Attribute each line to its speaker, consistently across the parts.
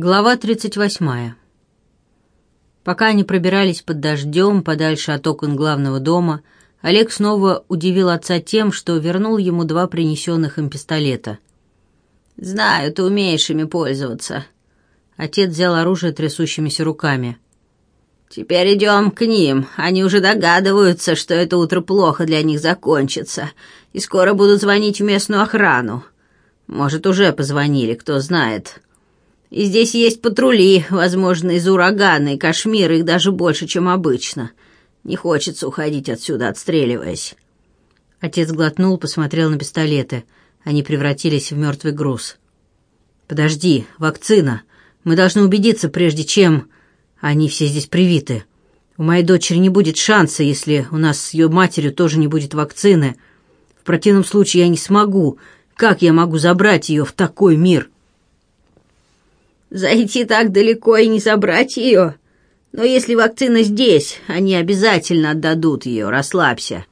Speaker 1: Глава 38. Пока они пробирались под дождем подальше от окон главного дома, Олег снова удивил отца тем, что вернул ему два принесенных им пистолета.
Speaker 2: «Знаю, ты умеешь ими пользоваться».
Speaker 1: Отец взял оружие трясущимися руками.
Speaker 2: «Теперь идем к ним. Они уже догадываются, что это утро плохо для них закончится, и скоро будут звонить в местную охрану. Может, уже позвонили, кто знает». И Здесь есть патрули, возможно, из урагана и Кашмира, их даже больше, чем обычно. Не хочется уходить отсюда, отстреливаясь».
Speaker 1: Отец глотнул, посмотрел на пистолеты. Они превратились в мертвый груз. «Подожди, вакцина. Мы должны убедиться, прежде чем... Они все здесь привиты. У моей дочери не будет шанса, если у нас с ее матерью тоже не будет вакцины. В противном случае я не смогу. Как я могу забрать ее в такой мир?»
Speaker 2: Зайти так далеко и не собрать ее. Но если вакцина здесь, они обязательно отдадут ее, расслабься».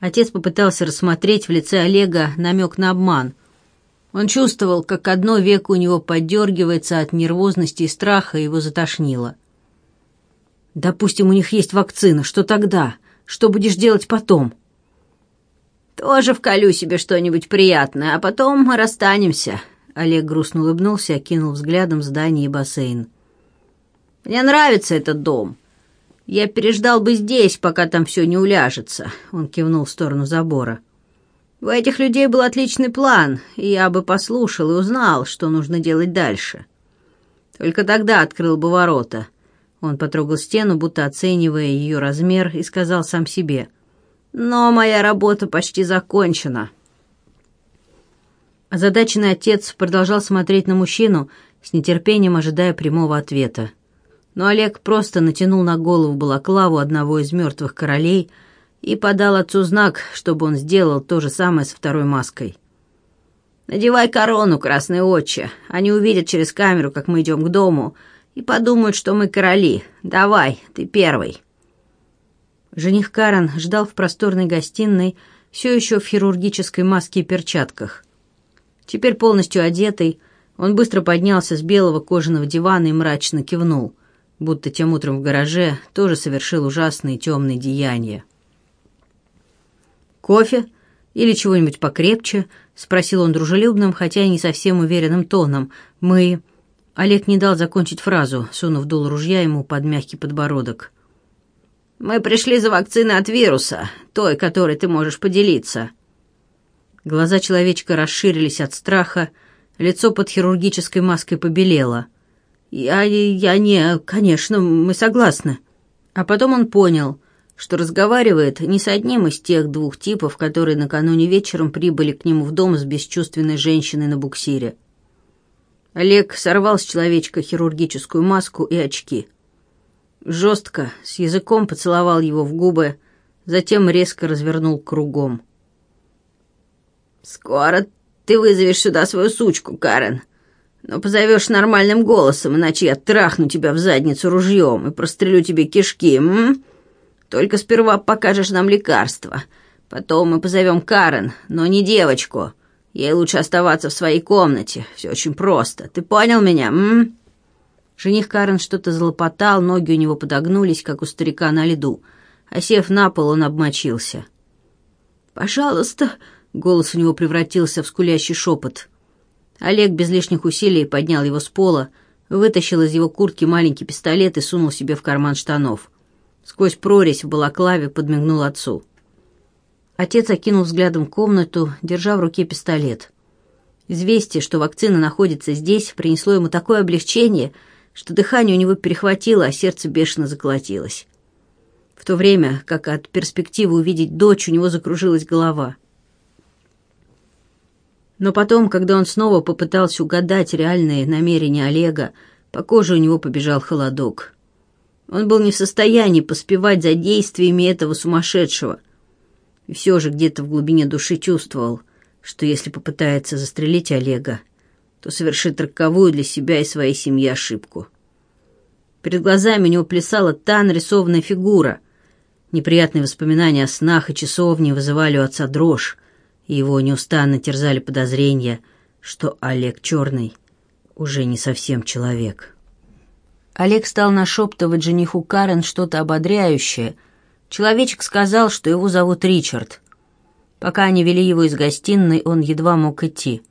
Speaker 1: Отец попытался рассмотреть в лице Олега намек на обман. Он чувствовал, как одно веко у него подергивается от нервозности и страха, и его затошнило. «Допустим, у них есть вакцина. Что тогда? Что будешь делать потом?»
Speaker 2: «Тоже вколю себе что-нибудь приятное, а потом расстанемся»,
Speaker 1: Олег грустно улыбнулся, окинул взглядом здание и бассейн.
Speaker 2: «Мне нравится этот дом. Я переждал бы здесь, пока там все не уляжется», — он кивнул в сторону забора. «У этих людей был отличный план, и я бы послушал и узнал, что нужно делать дальше. Только тогда открыл бы ворота». Он потрогал стену, будто оценивая ее размер, и сказал сам себе. «Но моя работа почти закончена».
Speaker 1: Озадаченный отец продолжал смотреть на мужчину, с нетерпением ожидая прямого ответа. Но Олег просто натянул на голову балаклаву одного из мертвых королей и подал отцу знак, чтобы он сделал то же самое с второй маской.
Speaker 2: «Надевай корону, красный отче. Они увидят через камеру, как мы идем к дому, и подумают, что мы короли. Давай, ты первый».
Speaker 1: Жених Карен ждал в просторной гостиной, все еще в хирургической маске и перчатках. Теперь полностью одетый, он быстро поднялся с белого кожаного дивана и мрачно кивнул, будто тем утром в гараже тоже совершил ужасные темные деяния. «Кофе? Или чего-нибудь покрепче?» — спросил он дружелюбным, хотя и не совсем уверенным тоном. «Мы...» Олег не дал закончить фразу, сунув дул ружья ему под мягкий подбородок.
Speaker 2: «Мы пришли за вакциной от вируса, той, которой ты можешь поделиться»,
Speaker 1: Глаза человечка расширились от страха, лицо под хирургической маской побелело. «Я... я не... конечно, мы согласны». А потом он понял, что разговаривает не с одним из тех двух типов, которые накануне вечером прибыли к нему в дом с бесчувственной женщиной на буксире. Олег сорвал с человечка хирургическую маску и очки. Жестко, с языком поцеловал его в губы, затем резко развернул кругом.
Speaker 2: «Скоро ты вызовешь сюда свою сучку, Карен. Но позовешь нормальным голосом, иначе я трахну тебя в задницу ружьем и прострелю тебе кишки, м? Только сперва покажешь нам лекарство. Потом мы позовем Карен, но не девочку. Ей лучше оставаться в своей комнате. Все очень просто. Ты понял меня, м?»
Speaker 1: Жених Карен что-то залопотал, ноги у него подогнулись, как у старика на льду. Осев на пол, он обмочился.
Speaker 2: «Пожалуйста»,
Speaker 1: Голос у него превратился в скулящий шепот. Олег без лишних усилий поднял его с пола, вытащил из его куртки маленький пистолет и сунул себе в карман штанов. Сквозь прорезь в балаклаве подмигнул отцу. Отец окинул взглядом комнату, держа в руке пистолет. Известие, что вакцина находится здесь, принесло ему такое облегчение, что дыхание у него перехватило, а сердце бешено заколотилось. В то время, как от перспективы увидеть дочь, у него закружилась голова — но потом, когда он снова попытался угадать реальные намерения Олега, по коже у него побежал холодок. Он был не в состоянии поспевать за действиями этого сумасшедшего. И все же где-то в глубине души чувствовал, что если попытается застрелить Олега, то совершит роковую для себя и своей семьи ошибку. Перед глазами у него плясала та нарисованная фигура. Неприятные воспоминания о снах и часовне вызывали у отца дрожь. Его неустанно терзали подозрения, что Олег Черный уже не совсем человек.
Speaker 2: Олег стал нашептывать жениху Карен что-то ободряющее. Человечек сказал, что его зовут Ричард. Пока они вели его из гостиной, он едва мог идти.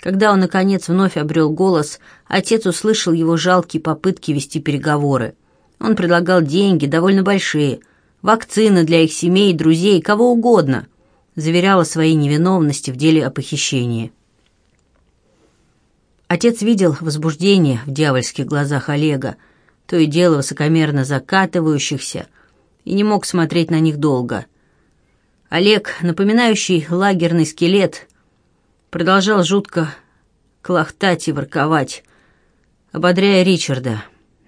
Speaker 2: Когда он, наконец, вновь обрел голос, отец услышал его жалкие попытки вести переговоры. Он предлагал деньги, довольно большие, вакцины для их семей, друзей, кого угодно — заверяла своей невиновности в деле о похищении. Отец видел возбуждение в дьявольских глазах Олега, то и дело высокомерно закатывающихся, и не мог смотреть на них долго. Олег, напоминающий лагерный скелет, продолжал жутко клохтать и ворковать, ободряя Ричарда,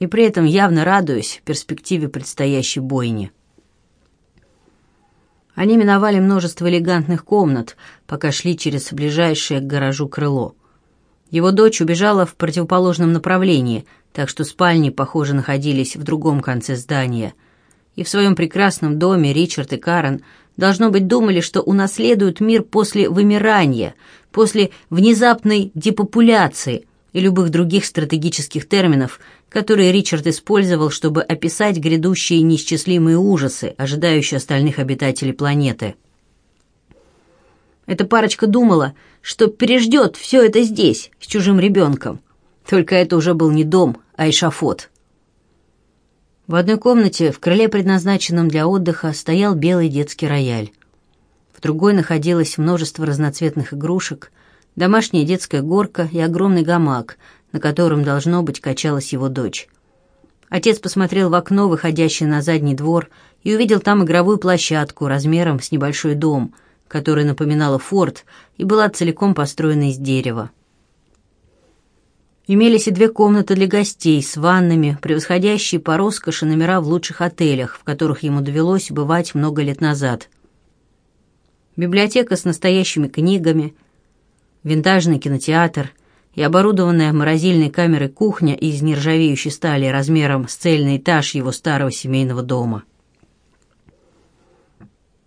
Speaker 2: и при этом явно радуясь перспективе предстоящей бойни. Они миновали множество элегантных комнат, пока шли через ближайшее к гаражу крыло. Его дочь убежала в противоположном направлении, так что спальни, похоже, находились в другом конце здания. И в своем прекрасном доме Ричард и Карен, должно быть, думали, что унаследуют мир после вымирания, после внезапной депопуляции – и любых других стратегических терминов, которые Ричард использовал, чтобы описать грядущие неисчислимые ужасы, ожидающие остальных обитателей планеты. Эта парочка думала, что переждет все это здесь, с чужим ребенком. Только это уже был не дом, а эшафот. В одной комнате, в крыле, предназначенном для отдыха, стоял белый детский рояль. В другой находилось множество разноцветных игрушек – домашняя детская горка и огромный гамак, на котором, должно быть, качалась его дочь. Отец посмотрел в окно, выходящее на задний двор, и увидел там игровую площадку размером с небольшой дом, которая напоминала форт и была целиком построена из дерева. Имелись и две комнаты для гостей с ваннами, превосходящие по роскоши номера в лучших отелях, в которых ему довелось бывать много лет назад. Библиотека с настоящими книгами – винтажный кинотеатр и оборудованная морозильной камерой кухня из нержавеющей стали размером с цельный этаж его старого семейного дома.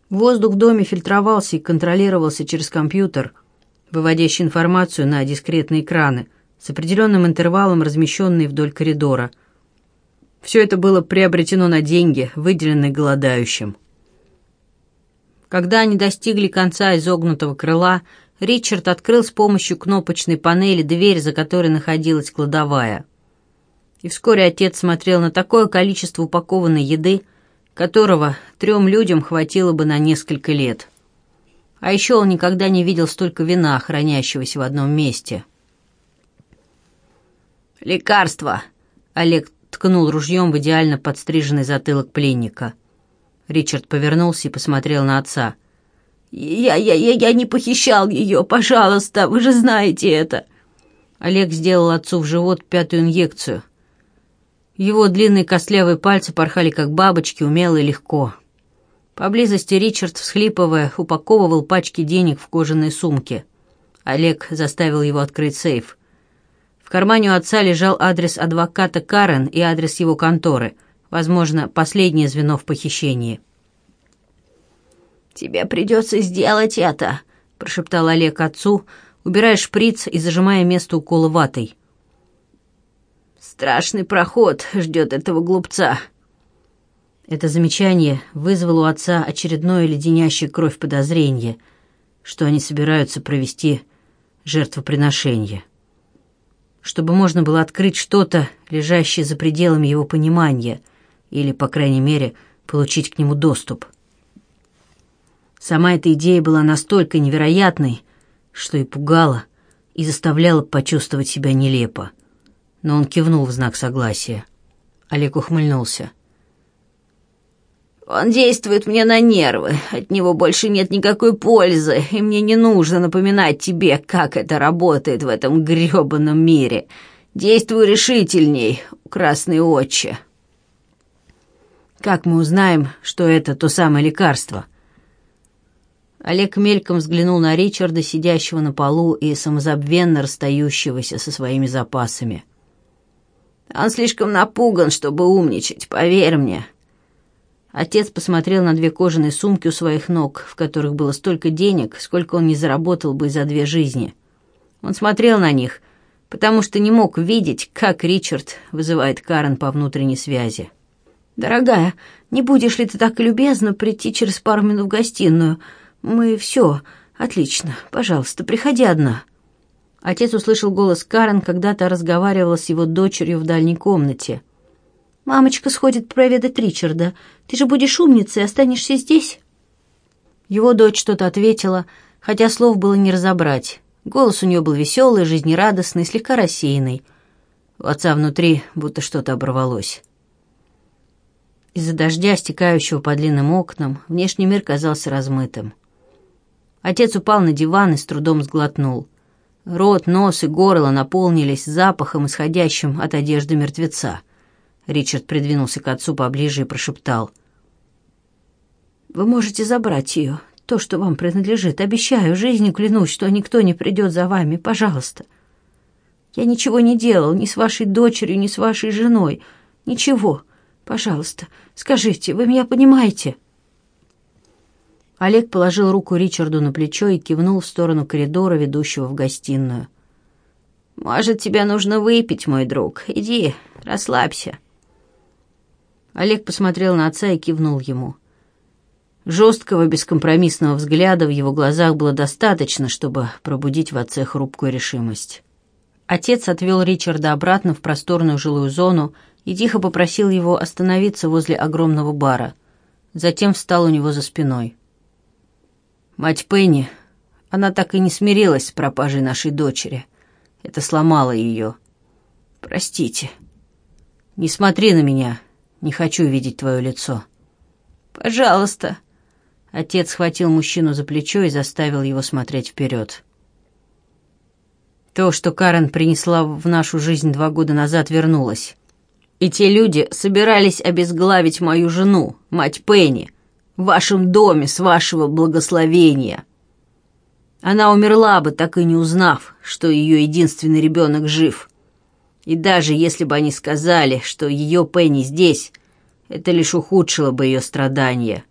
Speaker 2: Воздух в доме фильтровался и контролировался через компьютер, выводящий информацию на дискретные экраны с определенным интервалом, размещенные вдоль коридора. Все это было приобретено на деньги, выделенные голодающим. Когда они достигли конца изогнутого крыла – Ричард открыл с помощью кнопочной панели дверь, за которой находилась кладовая. И вскоре отец смотрел на такое количество упакованной еды, которого трем людям хватило бы на несколько лет. А еще он никогда не видел столько вина, хранящегося в одном месте. «Лекарство!» — Олег ткнул ружьем в идеально подстриженный затылок пленника. Ричард повернулся и посмотрел на отца — я, я, я, я не похищал ее, пожалуйста, вы же знаете это». Олег сделал отцу в живот пятую инъекцию. Его длинные костлявые пальцы порхали, как бабочки, умело и легко. Поблизости Ричард, всхлипывая, упаковывал пачки денег в кожаные сумки. Олег заставил его открыть сейф. В кармане у отца лежал адрес адвоката Карен и адрес его конторы, возможно, последнее звено в похищении. «Тебе придется сделать это», — прошептал Олег отцу, убирая шприц и зажимая место укола ватой. «Страшный проход ждет этого глупца». Это замечание вызвало у отца очередное леденящее кровь подозрение, что они собираются провести жертвоприношение. Чтобы можно было открыть что-то, лежащее за пределами его понимания, или, по крайней мере, получить к нему доступ — Сама эта идея была настолько невероятной, что и пугала, и заставляла почувствовать себя нелепо. Но он кивнул в знак согласия. Олег ухмыльнулся. «Он действует мне на нервы, от него больше нет никакой пользы, и мне не нужно напоминать тебе, как это работает в этом грёбаном мире. Действуй решительней, красные очи. «Как мы узнаем, что это то самое лекарство?» Олег мельком взглянул на Ричарда, сидящего на полу и самозабвенно расстающегося со своими запасами. «Он слишком напуган, чтобы умничать, поверь мне». Отец посмотрел на две кожаные сумки у своих ног, в которых было столько денег, сколько он не заработал бы за две жизни. Он смотрел на них,
Speaker 1: потому что не мог видеть, как Ричард вызывает Карен по внутренней связи.
Speaker 2: «Дорогая, не будешь ли ты так любезно прийти через пару минут в гостиную?» Мы все. Отлично. Пожалуйста, приходи одна».
Speaker 1: Отец услышал голос Карен, когда-то разговаривала с его дочерью в дальней комнате.
Speaker 2: «Мамочка сходит проведать Ричарда. Ты же будешь умницей останешься здесь?»
Speaker 1: Его дочь что-то ответила, хотя слов было не разобрать. Голос у нее был веселый, жизнерадостный, слегка рассеянный. У отца внутри будто что-то оборвалось. Из-за дождя, стекающего по длинным окнам, внешний мир казался размытым. Отец упал на диван и с трудом сглотнул. Рот, нос и горло наполнились запахом, исходящим от одежды мертвеца. Ричард придвинулся к отцу поближе и прошептал.
Speaker 2: «Вы можете забрать ее, то, что вам принадлежит. Обещаю, жизнью клянусь, что никто не придет за вами. Пожалуйста. Я ничего не делал, ни с вашей дочерью, ни с вашей женой. Ничего. Пожалуйста, скажите, вы меня понимаете?»
Speaker 1: Олег положил руку Ричарду на плечо и кивнул в сторону коридора, ведущего в гостиную. «Может, тебе нужно выпить, мой друг. Иди, расслабься». Олег посмотрел на отца и кивнул ему. Жесткого, бескомпромиссного взгляда в его глазах было достаточно, чтобы пробудить в отце хрупкую решимость. Отец отвел Ричарда обратно в просторную жилую зону и тихо попросил его остановиться возле огромного бара. Затем встал у него за спиной. Мать Пенни, она так и не смирилась с пропажей нашей дочери. Это сломало ее. Простите. Не смотри на меня. Не хочу видеть твое лицо.
Speaker 2: Пожалуйста.
Speaker 1: Отец схватил мужчину за плечо и заставил его смотреть вперед. То, что Карен принесла в нашу жизнь два года назад, вернулось. И те люди собирались обезглавить мою жену, мать Пенни, в вашем доме с вашего благословения. Она умерла бы, так и не узнав, что ее единственный ребенок жив. И даже если бы они сказали, что ее Пенни здесь, это лишь ухудшило бы ее страдания.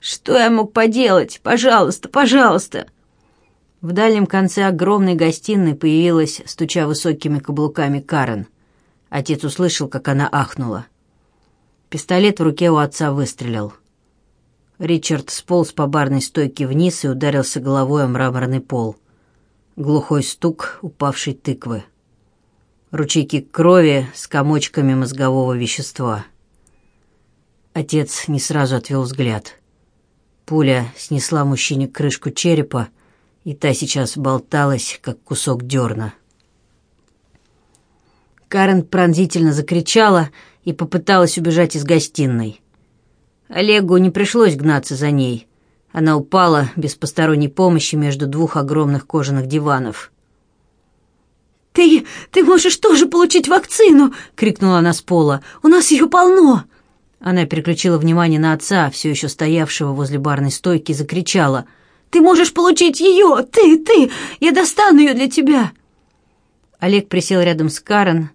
Speaker 2: Что я мог поделать? Пожалуйста, пожалуйста!»
Speaker 1: В дальнем конце огромной гостиной появилась, стуча высокими каблуками, Карен. Отец услышал, как она ахнула. Пистолет в руке у отца выстрелил. Ричард сполз по барной стойке вниз и ударился головой о мраморный пол. Глухой стук упавшей тыквы. Ручейки крови с комочками мозгового вещества. Отец не сразу отвел взгляд. Пуля снесла мужчине крышку черепа, и та сейчас болталась, как кусок дерна. Карен пронзительно закричала и попыталась убежать из гостиной. Олегу не пришлось гнаться за ней. Она упала без посторонней помощи между двух огромных кожаных диванов.
Speaker 2: «Ты... ты можешь тоже получить вакцину!» — крикнула она с пола. «У нас ее полно!»
Speaker 1: Она переключила внимание на отца, все еще стоявшего возле барной стойки, и закричала.
Speaker 2: «Ты можешь получить ее! Ты, ты! Я достану ее для тебя!»
Speaker 1: Олег присел рядом с Карен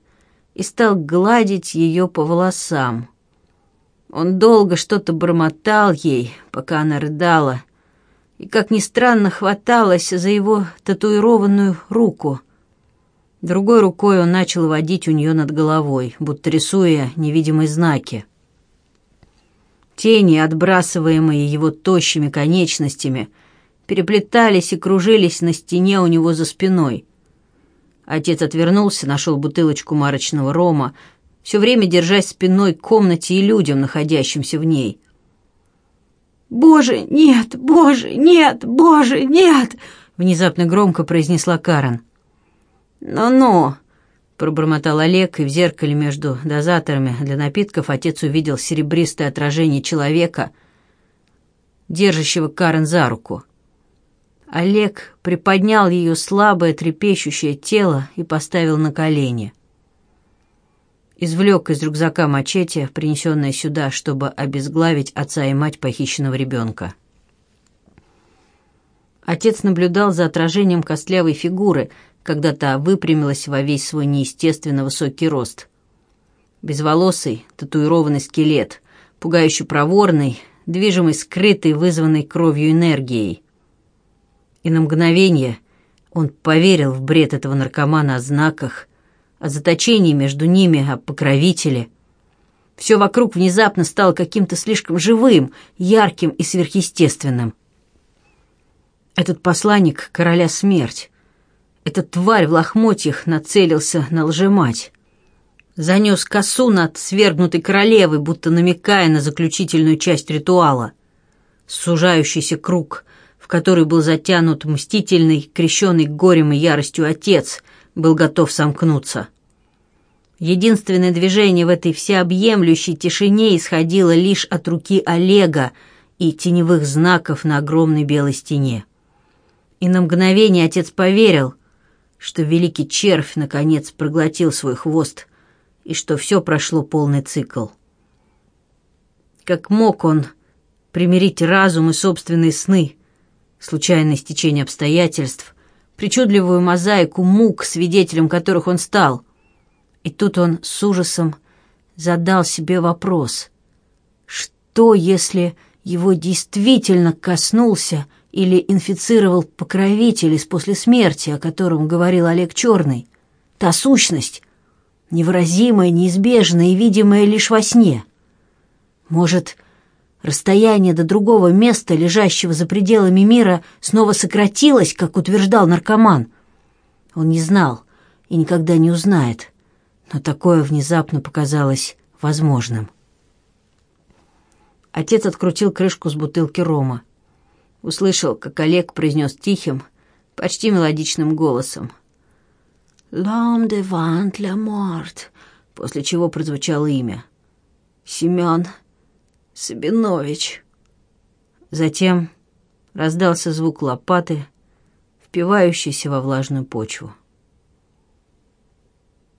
Speaker 1: и стал гладить ее по волосам. Он долго что-то бормотал ей, пока она рыдала, и, как ни странно, хваталась за его татуированную руку. Другой рукой он начал водить у нее над головой, будто рисуя невидимые знаки. Тени, отбрасываемые его тощими конечностями, переплетались и кружились на стене у него за спиной. Отец отвернулся, нашел бутылочку марочного рома, все время держась спиной к комнате и людям, находящимся в ней.
Speaker 2: «Боже, нет! Боже, нет! Боже, нет!»
Speaker 1: — внезапно громко произнесла Карен. «Ну-ну!» — пробормотал Олег, и в зеркале между дозаторами для напитков отец увидел серебристое отражение человека, держащего Карен за руку. Олег приподнял ее слабое трепещущее тело и поставил на колени извлек из рюкзака мачете, принесенное сюда, чтобы обезглавить отца и мать похищенного ребенка. Отец наблюдал за отражением костлявой фигуры, когда та выпрямилась во весь свой неестественно высокий рост. Безволосый, татуированный скелет, пугающе проворный, движимый скрытой, вызванной кровью энергией. И на мгновение он поверил в бред этого наркомана о знаках, о заточении между ними, а о покровителе. Все вокруг внезапно стало каким-то слишком живым, ярким и сверхъестественным. Этот посланник — короля смерть. Эта тварь в лохмотьях нацелился на лжемать. Занес косу над свергнутой королевой, будто намекая на заключительную часть ритуала. Сужающийся круг, в который был затянут мстительный, крещенный горем и яростью отец — был готов сомкнуться. Единственное движение в этой всеобъемлющей тишине исходило лишь от руки Олега и теневых знаков на огромной белой стене. И на мгновение отец поверил, что великий червь наконец проглотил свой хвост и что все прошло полный цикл. Как мог он примирить разум и собственные сны, случайное стечение обстоятельств, причудливую мозаику мук, свидетелем которых он стал. И тут он с ужасом задал себе вопрос. Что, если его действительно коснулся или инфицировал покровитель из после смерти, о котором говорил Олег Черный? Та сущность, невыразимая, неизбежная и видимая лишь во сне. Может, Расстояние до другого места, лежащего за пределами мира, снова сократилось, как утверждал наркоман. Он не знал и никогда не узнает, но такое внезапно показалось возможным. Отец открутил крышку с бутылки рома. Услышал, как Олег произнес тихим, почти мелодичным голосом. «Лом де вант ля морт», после чего прозвучало имя. «Семен Сабинович. Затем раздался звук лопаты, впивающийся во влажную почву.